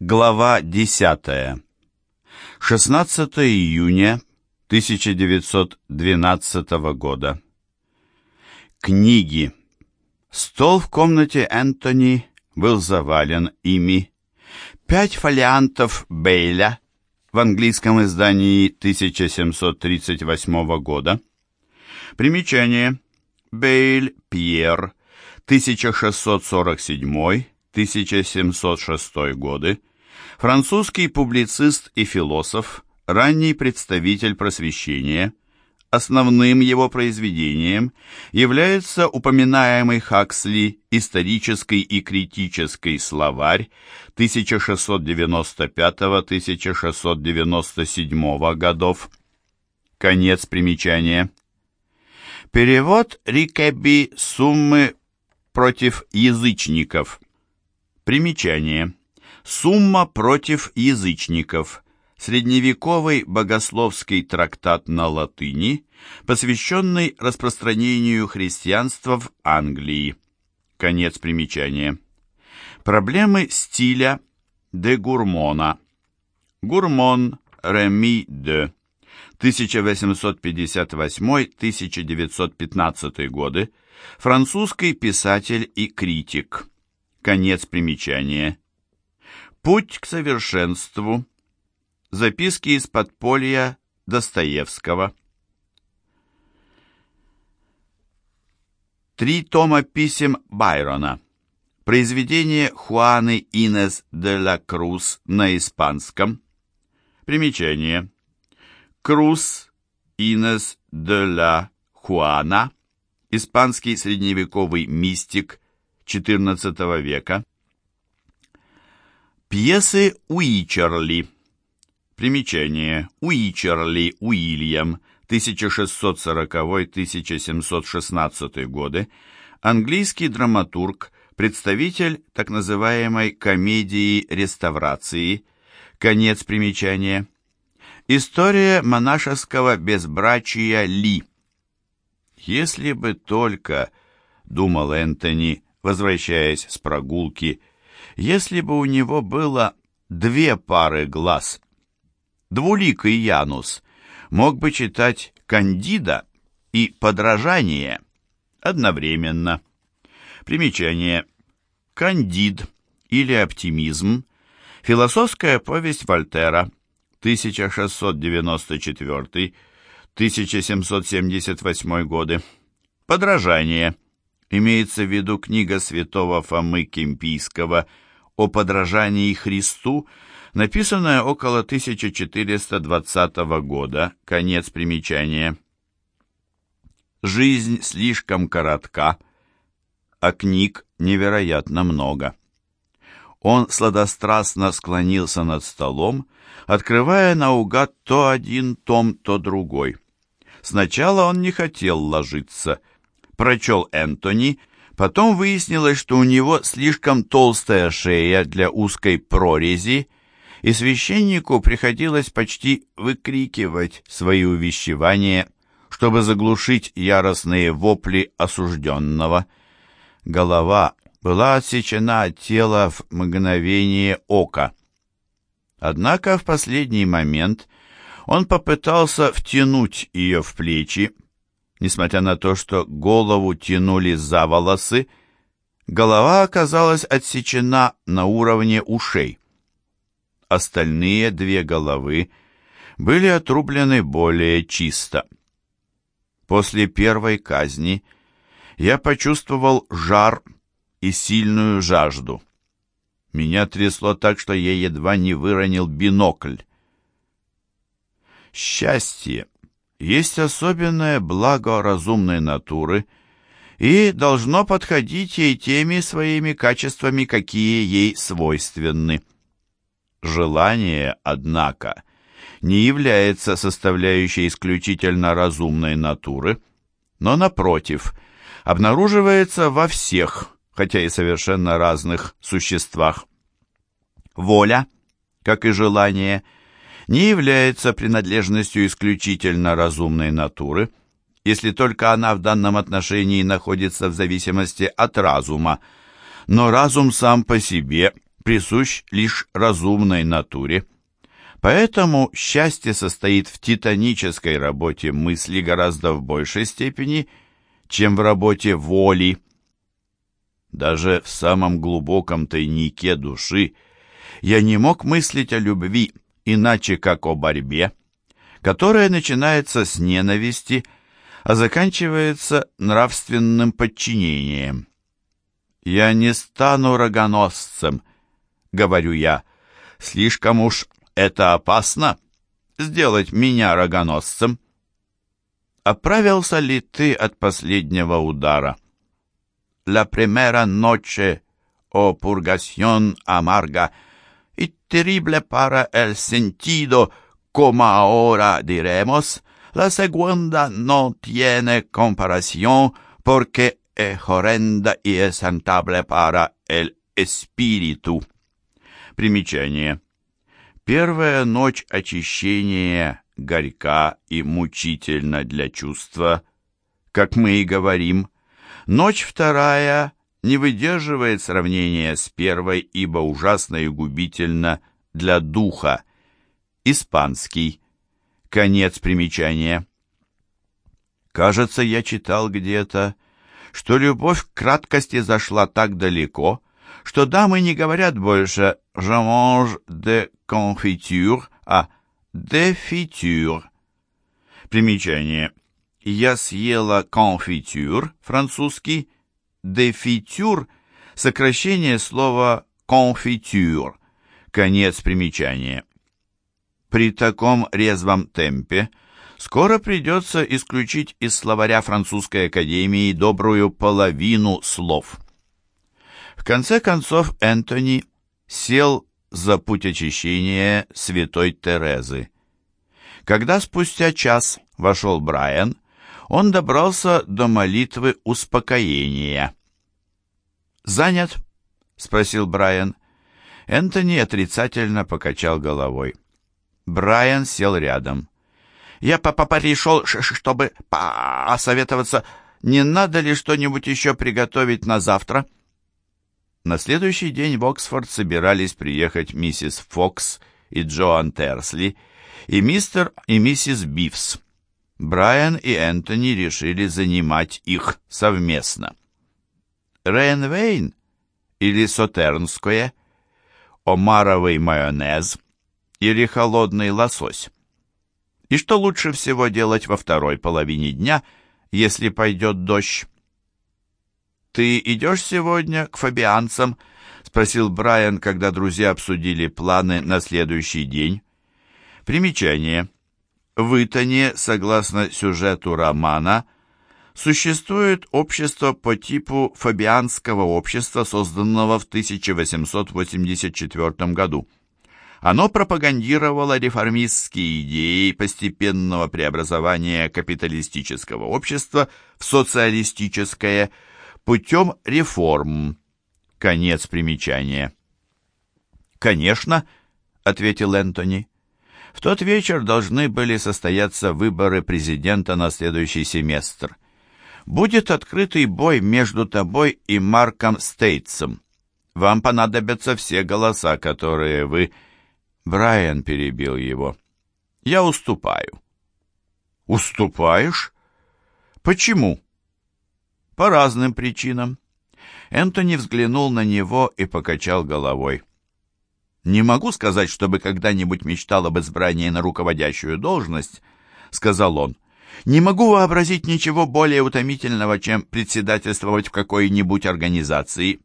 Глава 10. 16 июня 1912 года. Книги. Стол в комнате Энтони был завален ими. Пять фолиантов Бейля в английском издании 1738 года. Примечание. Бейль Пьер, 1647-1706 годы Французский публицист и философ, ранний представитель просвещения, основным его произведением является упоминаемый Хаксли «Исторический и критический словарь» 1695-1697 годов. Конец примечания. Перевод Рикеби «Суммы против язычников». Примечание. Сумма против язычников. Средневековый богословский трактат на латыни, посвященный распространению христианства в Англии. Конец примечания. Проблемы стиля де Гурмона. Гурмон Реми де 1858-1915 годы, французский писатель и критик. Конец примечания. Путь к совершенству. Записки из подполья Достоевского. Три тома писем Байрона. Произведение Хуаны Инес де ла Круз на испанском. Примечание. Круз Инес де ла Хуана. Испанский средневековый мистик XIV века. Пьесы Уичерли. Примечание. Уичерли Уильям, 1640-1716 годы, английский драматург, представитель так называемой комедии реставрации, конец примечания. История монашеского безбрачия Ли. Если бы только, думал Энтони, возвращаясь с прогулки, если бы у него было две пары глаз. Двуликий Янус мог бы читать «Кандида» и «Подражание» одновременно. Примечание. «Кандид» или «Оптимизм» – философская повесть Вольтера, 1694-1778 годы. «Подражание» имеется в виду книга святого Фомы Кемпийского – о подражании Христу, написанная около 1420 года, конец примечания. Жизнь слишком коротка, а книг невероятно много. Он сладострастно склонился над столом, открывая наугад то один том, то другой. Сначала он не хотел ложиться. Прочел Энтони Потом выяснилось, что у него слишком толстая шея для узкой прорези, и священнику приходилось почти выкрикивать свои увещевания, чтобы заглушить яростные вопли осужденного. Голова была отсечена от тела в мгновение ока. Однако в последний момент он попытался втянуть ее в плечи, Несмотря на то, что голову тянули за волосы, голова оказалась отсечена на уровне ушей. Остальные две головы были отрублены более чисто. После первой казни я почувствовал жар и сильную жажду. Меня трясло так, что я едва не выронил бинокль. Счастье есть особенное благо разумной натуры и должно подходить ей теми своими качествами, какие ей свойственны. Желание, однако, не является составляющей исключительно разумной натуры, но, напротив, обнаруживается во всех, хотя и совершенно разных существах. Воля, как и желание – не является принадлежностью исключительно разумной натуры, если только она в данном отношении находится в зависимости от разума, но разум сам по себе присущ лишь разумной натуре. Поэтому счастье состоит в титанической работе мысли гораздо в большей степени, чем в работе воли. Даже в самом глубоком тайнике души я не мог мыслить о любви иначе как о борьбе, которая начинается с ненависти, а заканчивается нравственным подчинением. «Я не стану рогоносцем», — говорю я, — «слишком уж это опасно, сделать меня рогоносцем». Оправился ли ты от последнего удара? «La primera noche, o purgación amarga», y terrible para el sentido, como ahora diremos, la segunda no tiene comparación porque es horrenda y es para el espíritu. Примечание. Первая ночь очищения горька и мучительна для чувства, как мы и говорим. Ночь вторая не выдерживает сравнения с первой, ибо ужасно и губительно для духа. Испанский. Конец примечания. Кажется, я читал где-то, что любовь к краткости зашла так далеко, что дамы не говорят больше «je mange de confiture», а «de fiture». Примечание. «Я съела конфитюр» французский, «дефитюр» — сокращение слова «конфитюр», конец примечания. При таком резвом темпе скоро придется исключить из словаря французской академии добрую половину слов. В конце концов Энтони сел за путь очищения святой Терезы. Когда спустя час вошел Брайан, он добрался до молитвы успокоения. «Занят?» — спросил Брайан. Энтони отрицательно покачал головой. Брайан сел рядом. «Я папа пришел, чтобы посоветоваться, не надо ли что-нибудь еще приготовить на завтра?» На следующий день в Оксфорд собирались приехать миссис Фокс и Джоан Терсли, и мистер и миссис Бифс. Брайан и Энтони решили занимать их совместно. Рейнвейн или Сотернское, омаровый майонез или холодный лосось. И что лучше всего делать во второй половине дня, если пойдет дождь? «Ты идешь сегодня к фабианцам?» — спросил Брайан, когда друзья обсудили планы на следующий день. Примечание. В Итоне, согласно сюжету романа, существует общество по типу Фабианского общества, созданного в 1884 году. Оно пропагандировало реформистские идеи постепенного преобразования капиталистического общества в социалистическое путем реформ. Конец примечания. «Конечно», — ответил Энтони, — «в тот вечер должны были состояться выборы президента на следующий семестр. Будет открытый бой между тобой и Марком Стейтсом. Вам понадобятся все голоса, которые вы...» Брайан перебил его. «Я уступаю». «Уступаешь? Почему?» «По разным причинам». Энтони взглянул на него и покачал головой. «Не могу сказать, чтобы когда-нибудь мечтал об избрании на руководящую должность», — сказал он. «Не могу вообразить ничего более утомительного, чем председательствовать в какой-нибудь организации».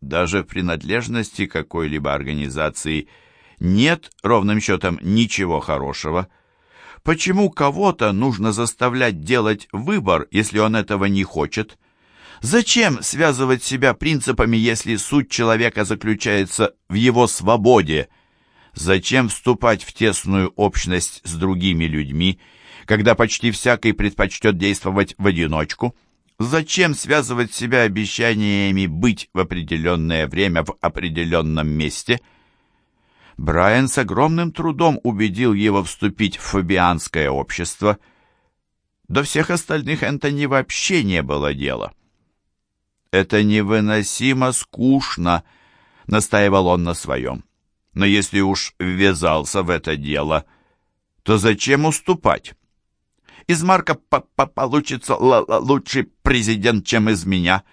Даже в принадлежности какой-либо организации – нет ровным счетом ничего хорошего. Почему кого-то нужно заставлять делать выбор, если он этого не хочет? Зачем связывать себя принципами, если суть человека заключается в его свободе? Зачем вступать в тесную общность с другими людьми, когда почти всякий предпочтет действовать в одиночку? Зачем связывать себя обещаниями быть в определенное время в определенном месте – Брайан с огромным трудом убедил его вступить в фабианское общество. До всех остальных Энтони вообще не было дела. «Это невыносимо скучно», — настаивал он на своем. «Но если уж ввязался в это дело, то зачем уступать? Из Марка по -по получится лучший президент, чем из меня.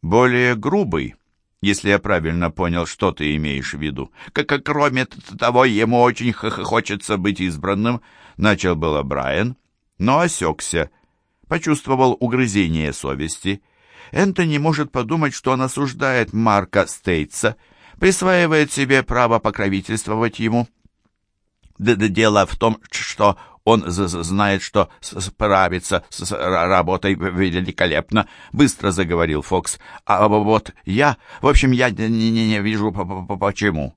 Более грубый, если я правильно понял, что ты имеешь в виду. Как кроме того, ему очень хочется быть избранным, начал было Брайан, но осекся, почувствовал угрызение совести. Энтони может подумать, что он осуждает Марка Стейтса, присваивает себе право покровительствовать ему. Дело в том, что он знает, что справится с работой великолепно, быстро заговорил Фокс. А вот я, в общем, я не, не, не вижу почему.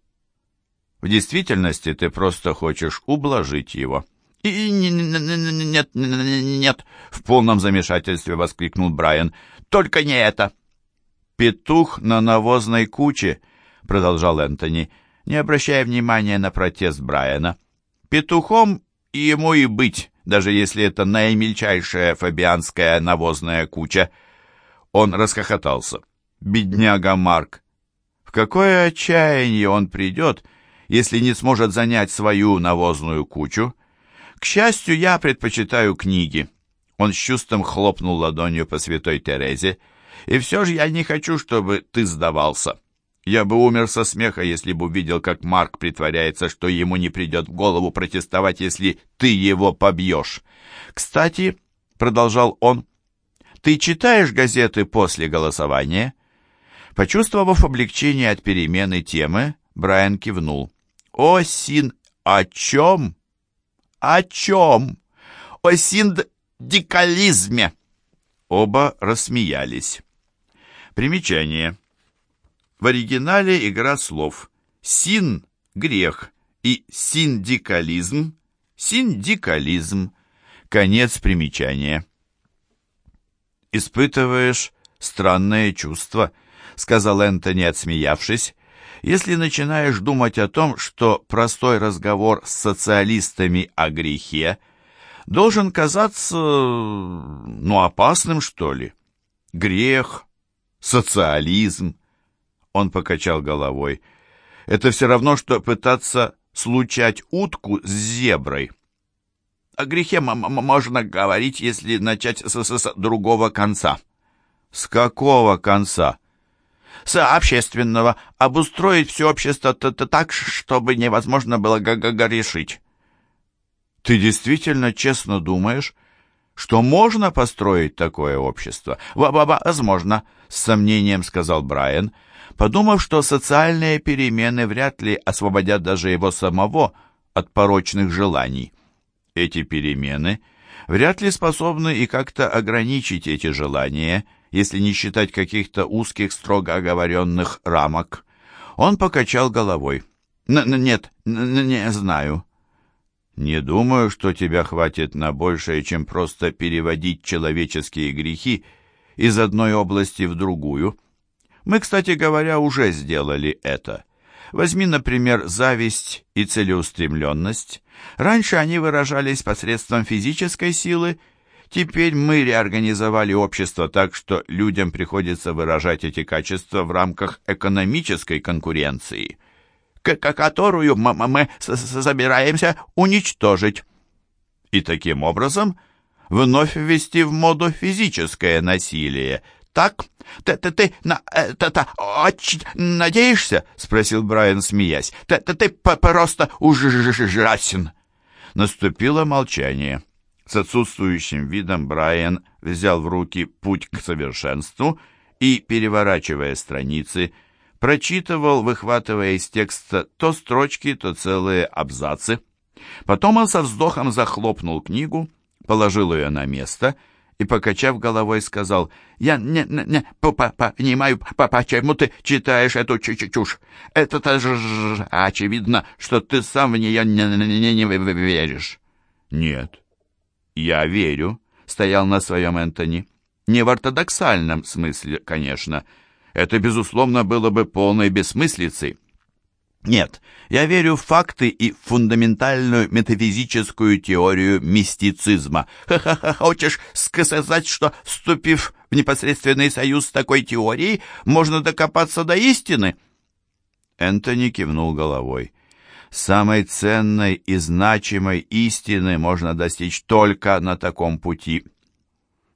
В действительности ты просто хочешь ублажить его. И нет, нет, в полном замешательстве воскликнул Брайан. Только не это. Петух на навозной куче, продолжал Энтони, не обращая внимания на протест Брайана. Петухом и ему и быть, даже если это наимельчайшая фабианская навозная куча. Он расхохотался. Бедняга Марк. В какое отчаяние он придет, если не сможет занять свою навозную кучу? К счастью, я предпочитаю книги. Он с чувством хлопнул ладонью по святой Терезе. И все же я не хочу, чтобы ты сдавался. Я бы умер со смеха, если бы увидел, как Марк притворяется, что ему не придет в голову протестовать, если ты его побьешь. Кстати, — продолжал он, — ты читаешь газеты после голосования? Почувствовав облегчение от перемены темы, Брайан кивнул. «О, Син, о чем? О чем? О синдикализме!» Оба рассмеялись. Примечание. В оригинале игра слов «син» — грех и «синдикализм» — синдикализм. Конец примечания. «Испытываешь странное чувство», — сказал Энтони, отсмеявшись, «если начинаешь думать о том, что простой разговор с социалистами о грехе должен казаться, ну, опасным, что ли. Грех, социализм — он покачал головой. «Это все равно, что пытаться случать утку с зеброй». О грехе можно говорить, если начать с, с, с другого конца. С какого конца? С общественного. Обустроить все общество т -т так, чтобы невозможно было г -г грешить. Ты действительно честно думаешь, что можно построить такое общество? В Возможно, с сомнением сказал Брайан подумав, что социальные перемены вряд ли освободят даже его самого от порочных желаний. Эти перемены вряд ли способны и как-то ограничить эти желания, если не считать каких-то узких, строго оговоренных рамок. Он покачал головой. Н «Нет, не знаю». «Не думаю, что тебя хватит на большее, чем просто переводить человеческие грехи из одной области в другую». Мы, кстати говоря, уже сделали это. Возьми, например, зависть и целеустремленность. Раньше они выражались посредством физической силы, теперь мы реорганизовали общество так, что людям приходится выражать эти качества в рамках экономической конкуренции, которую мы собираемся уничточить. И таким образом вновь ввести в моду физическое насилие, так? Ты, ты, ты на это очень надеешься? Спросил Брайан, смеясь. Ты, ты, ты просто ужасен. Наступило молчание. С отсутствующим видом Брайан взял в руки «Путь к совершенству» и, переворачивая страницы, прочитывал, выхватывая из текста то строчки, то целые абзацы. Потом он со вздохом захлопнул книгу, положил ее на место — и, покачав головой, сказал, «Я не, не, не понимаю, почему ты читаешь эту чушь. Это-то же очевидно, что ты сам в нее не, не, не веришь». «Нет, я верю», — стоял на своем Энтони. «Не в ортодоксальном смысле, конечно. Это, безусловно, было бы полной бессмыслицей». Нет, я верю в факты и в фундаментальную метафизическую теорию мистицизма. Ха-ха-ха, хочешь сказать, что, вступив в непосредственный союз с такой теорией, можно докопаться до истины? Энтони кивнул головой. Самой ценной и значимой истины можно достичь только на таком пути.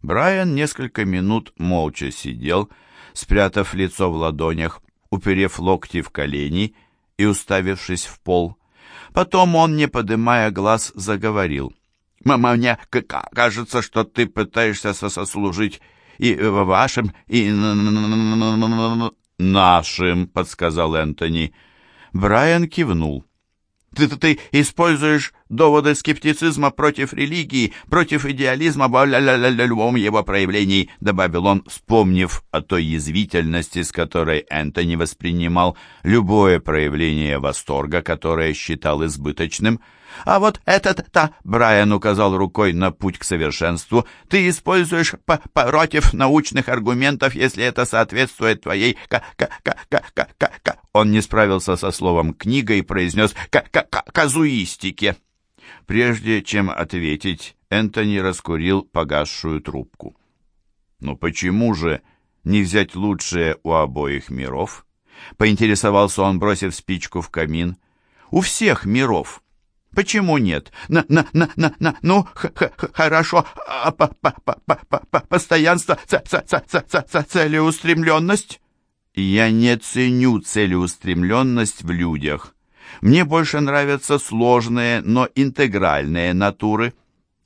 Брайан несколько минут молча сидел, спрятав лицо в ладонях, уперев локти в колени и уставившись в пол. Потом он, не поднимая глаз, заговорил. «Мама, мне кажется, что ты пытаешься сослужить и вашим, и нашим», — подсказал Энтони. Брайан кивнул. Ты, ты, ты используешь доводы скептицизма против религии, против идеализма в любом его проявлении, добавил он, вспомнив о той язвительности, с которой Энтони воспринимал любое проявление восторга, которое считал избыточным. А вот этот-то, Брайан указал рукой на путь к совершенству, ты используешь против научных аргументов, если это соответствует твоей к-к-к-к-к-к он не справился со словом «книга» и произнес «казуистике». Прежде чем ответить, Энтони раскурил погасшую трубку. «Но почему же не взять лучшее у обоих миров?» Поинтересовался он, бросив спичку в камин. «У всех миров. Почему нет? На, на, на, на, на, ну, х, х, хорошо, а, по, по, по, по, по, постоянство, ц, ц, ц, ц, ц, ц, целеустремленность?» Я не ценю целеустремленность в людях. Мне больше нравятся сложные, но интегральные натуры.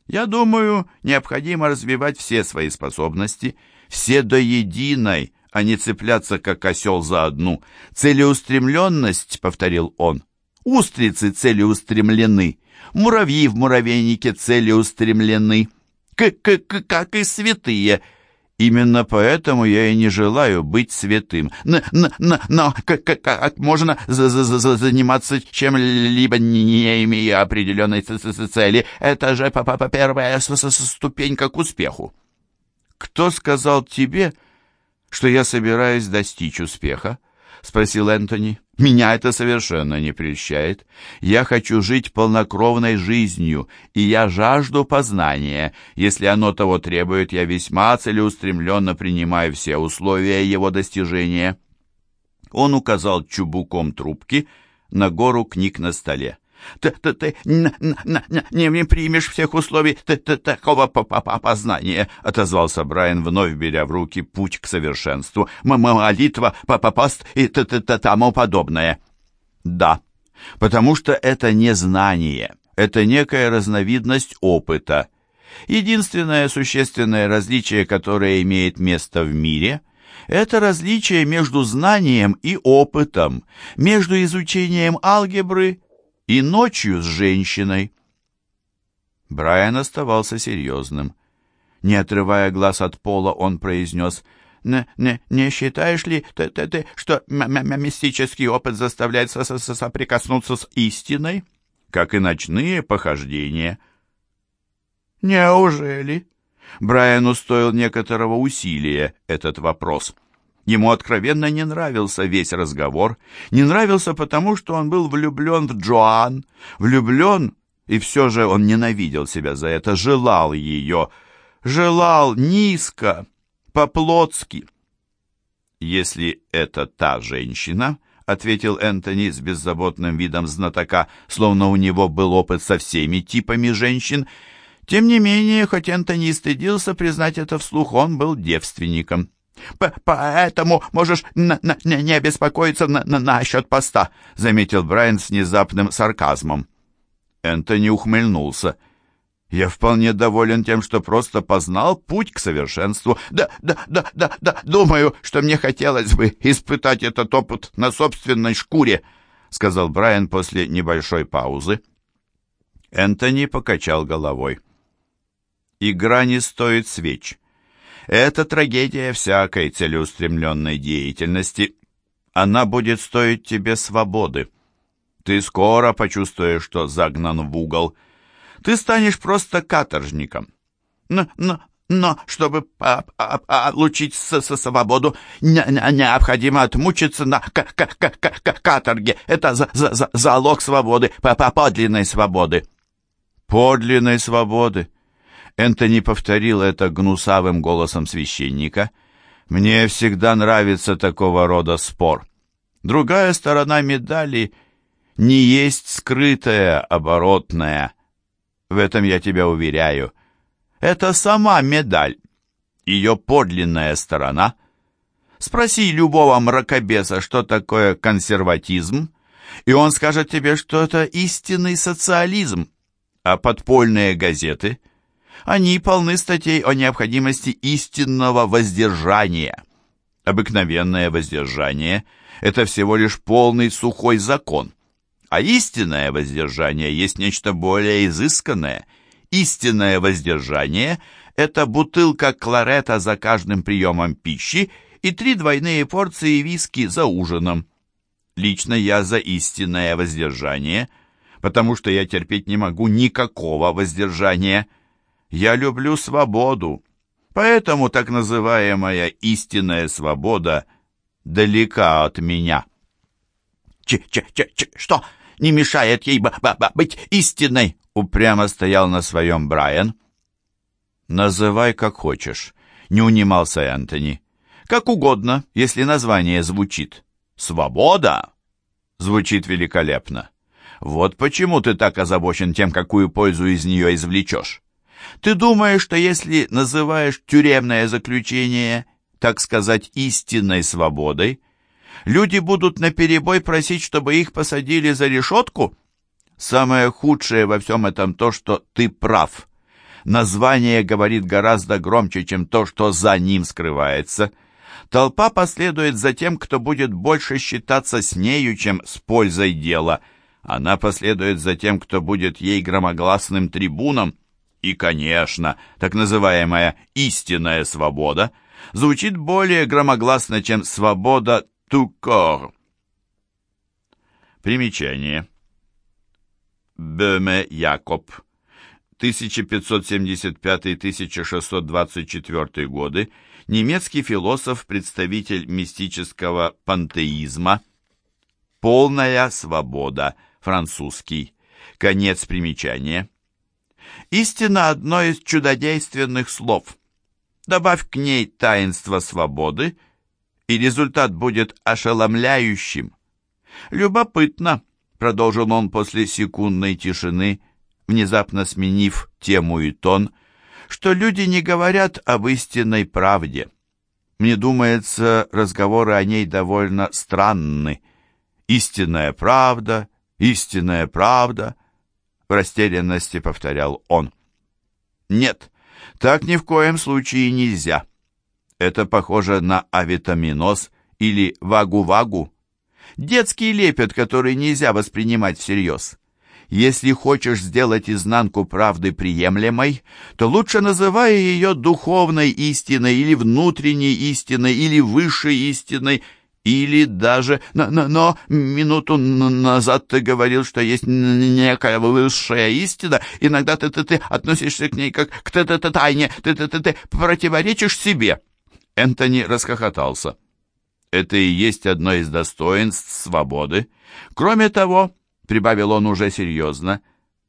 Я думаю, необходимо развивать все свои способности, все до единой, а не цепляться, как осел за одну. Целеустремленность, — повторил он, — устрицы целеустремлены, муравьи в муравейнике целеустремлены, как, как, как и святые — Именно поэтому я и не желаю быть святым. Но, но, но, но как, как можно за, за, за, заниматься чем-либо, не имея определенной цели? Это же по -по первая ступенька к успеху. Кто сказал тебе, что я собираюсь достичь успеха? Спросил Энтони. Меня это совершенно не прельщает. Я хочу жить полнокровной жизнью, и я жажду познания. Если оно того требует, я весьма целеустремленно принимаю все условия его достижения». Он указал чубуком трубки на гору книг на столе. Ты, ты, ты на, не примешь всех условий ты, ты, такого опознания, отозвался Брайан, вновь беря в руки путь к совершенству. Молитва, папапаст и т -т -т тому подобное. Да, потому что это не знание, это некая разновидность опыта. Единственное существенное различие, которое имеет место в мире – это различие между знанием и опытом, между изучением алгебры и ночью с женщиной. Брайан оставался серьезным. Не отрывая глаз от пола, он произнес «Не, не, не считаешь ли ты, ты, ты что мистический опыт заставляет со -со соприкоснуться с истиной, как и ночные похождения?» «Неужели?» Брайану стоил некоторого усилия этот вопрос. Ему откровенно не нравился весь разговор. Не нравился потому, что он был влюблен в Джоан. Влюблен, и все же он ненавидел себя за это, желал ее. Желал низко, по-плотски. «Если это та женщина», — ответил Энтони с беззаботным видом знатока, словно у него был опыт со всеми типами женщин, тем не менее, хоть Энтони и стыдился признать это вслух, он был девственником. «Поэтому можешь не беспокоиться на на насчет поста», заметил Брайан с внезапным сарказмом. Энтони ухмыльнулся. «Я вполне доволен тем, что просто познал путь к совершенству. Да, да, да, да, да, думаю, что мне хотелось бы испытать этот опыт на собственной шкуре», сказал Брайан после небольшой паузы. Энтони покачал головой. «Игра не стоит свеч». Это трагедия всякой целеустремленной деятельности. Она будет стоить тебе свободы. Ты скоро почувствуешь, что загнан в угол. Ты станешь просто каторжником. Но, но, но чтобы получить с -с свободу, не необходимо отмучиться на к к к каторге. Это за за за залог свободы, по подлинной свободы. Подлинной свободы. Энтони повторил это гнусавым голосом священника. «Мне всегда нравится такого рода спор. Другая сторона медали не есть скрытая, оборотная. В этом я тебя уверяю. Это сама медаль, ее подлинная сторона. Спроси любого мракобеса, что такое консерватизм, и он скажет тебе, что это истинный социализм. А подпольные газеты, они полны статей о необходимости истинного воздержания. Обыкновенное воздержание – это всего лишь полный сухой закон. А истинное воздержание есть нечто более изысканное. Истинное воздержание – это бутылка кларета за каждым приемом пищи и три двойные порции виски за ужином. Лично я за истинное воздержание, потому что я терпеть не могу никакого воздержания. Я люблю свободу, поэтому так называемая истинная свобода далека от меня. Ч-ч-ч-ч, что не мешает ей б -б -б быть истинной? Упрямо стоял на своем Брайан. Называй как хочешь, не унимался Энтони. Как угодно, если название звучит. «Свобода!» Звучит великолепно. Вот почему ты так озабочен тем, какую пользу из нее извлечешь. Ты думаешь, что если называешь тюремное заключение, так сказать, истинной свободой, люди будут наперебой просить, чтобы их посадили за решетку? Самое худшее во всем этом то, что ты прав. Название говорит гораздо громче, чем то, что за ним скрывается – Толпа последует за тем, кто будет больше считаться с нею, чем с пользой дела. Она последует за тем, кто будет ей громогласным трибуном. И, конечно, так называемая «истинная свобода» звучит более громогласно, чем «свобода тукор». Примечание. Бöhme Якоб 1575-1624 годы немецкий философ, представитель мистического пантеизма. Полная свобода, французский. Конец примечания. Истина одно из чудодейственных слов. Добавь к ней таинство свободы, и результат будет ошеломляющим. Любопытно, продолжил он после секундной тишины, внезапно сменив тему и тон, — что люди не говорят об истинной правде. Мне думается, разговоры о ней довольно странны. «Истинная правда, истинная правда», — в растерянности повторял он. «Нет, так ни в коем случае нельзя. Это похоже на авитаминоз или вагу-вагу. Детский лепет, который нельзя воспринимать всерьез. Если хочешь сделать изнанку правды приемлемой, то лучше называй ее духовной истиной или внутренней истиной или высшей истиной, или даже... Но, но, но минуту назад ты говорил, что есть некая высшая истина. Иногда ты, ты, ты относишься к ней как к т -т -т тайне. Ты, ты, ты, ты противоречишь себе. Энтони расхохотался. Это и есть одно из достоинств свободы. Кроме того, прибавил он уже серьезно,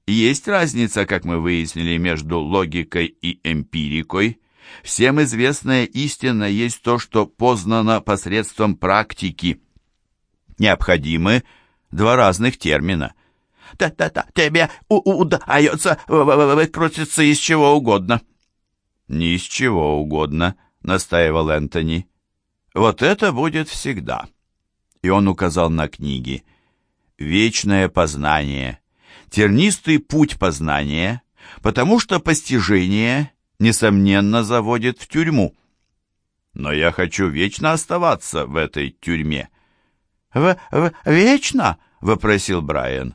есть разница, как мы выяснили, между логикой и эмпирикой. Всем известная истина есть то, что познано посредством практики. Необходимы два разных термина. «Да-да-да, тебе удается выкрутиться из чего угодно». «Не из чего угодно», — настаивал Энтони. «Вот это будет всегда». И он указал на книги вечное познание, тернистый путь познания, потому что постижение, несомненно, заводит в тюрьму. Но я хочу вечно оставаться в этой тюрьме. «В, в вечно?» — вопросил Брайан.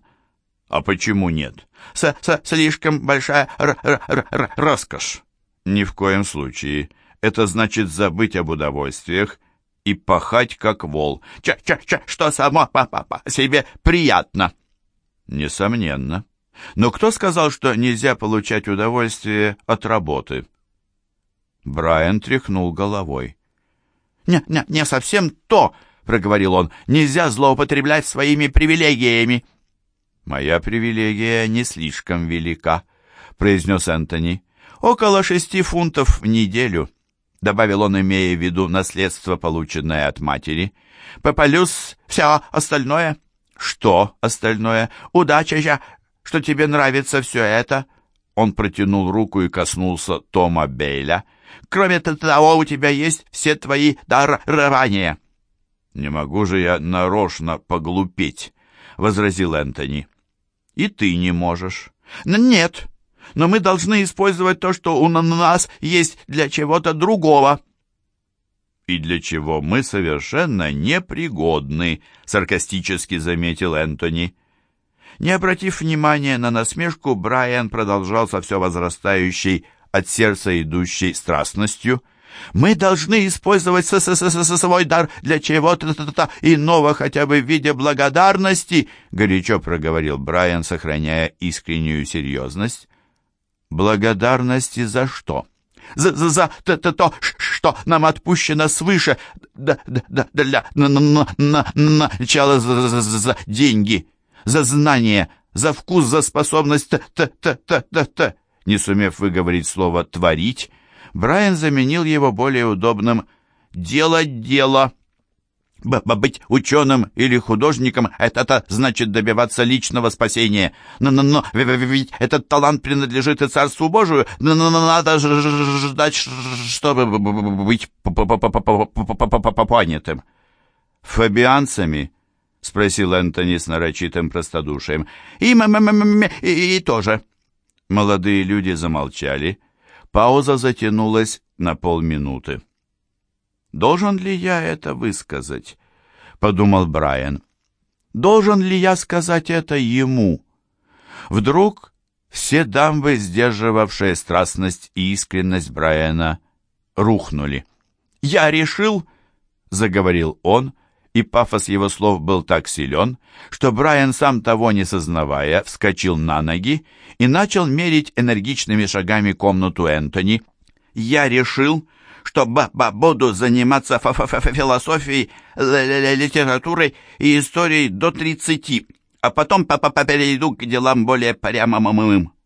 «А почему нет?» С -с «Слишком большая р -р -р роскошь». «Ни в коем случае. Это значит забыть об удовольствиях и пахать, как вол. Ча-ча-ча, что само по, по, по себе приятно. Несомненно. Но кто сказал, что нельзя получать удовольствие от работы? Брайан тряхнул головой. «Не, не, не совсем то», — проговорил он. «Нельзя злоупотреблять своими привилегиями». «Моя привилегия не слишком велика», — произнес Энтони. «Около шести фунтов в неделю» добавил он, имея в виду наследство, полученное от матери. Пополюс все остальное». «Что остальное? Удача же, что тебе нравится все это». Он протянул руку и коснулся Тома Бейля. «Кроме того, у тебя есть все твои дарования». «Не могу же я нарочно поглупеть», — возразил Энтони. «И ты не можешь». «Нет, но мы должны использовать то, что у нас есть для чего-то другого». «И для чего мы совершенно непригодны», — саркастически заметил Энтони. Не обратив внимания на насмешку, Брайан продолжал со все возрастающей от сердца идущей страстностью. «Мы должны использовать с -с -с свой дар для чего-то иного, хотя бы в виде благодарности», — горячо проговорил Брайан, сохраняя искреннюю серьезность. «Благодарности за что?» за, за, за то, то, то, что нам отпущено свыше, да, да, да, для на, на, за, за, за деньги, за знания, за вкус, за способность т, т, т, т, т, т. Не сумев выговорить слово «творить», Брайан заменил его более удобным «делать дело». Б быть ученым или художником — это значит добиваться личного спасения. Но, но, но ведь этот талант принадлежит и Царству Божию. Но, но, но надо ждать, чтобы быть понятым. «Фабианцами?» — спросил Энтони с нарочитым простодушием. «И, м -м -м и, и тоже». Молодые люди замолчали. Пауза затянулась на полминуты. «Должен ли я это высказать?» — подумал Брайан. «Должен ли я сказать это ему?» Вдруг все дамбы, сдерживавшие страстность и искренность Брайана, рухнули. «Я решил», — заговорил он, и пафос его слов был так силен, что Брайан, сам того не сознавая, вскочил на ноги и начал мерить энергичными шагами комнату Энтони. «Я решил, что буду заниматься ф -ф -ф философией, литературой и историей до 30, а потом перейду к делам более прямым.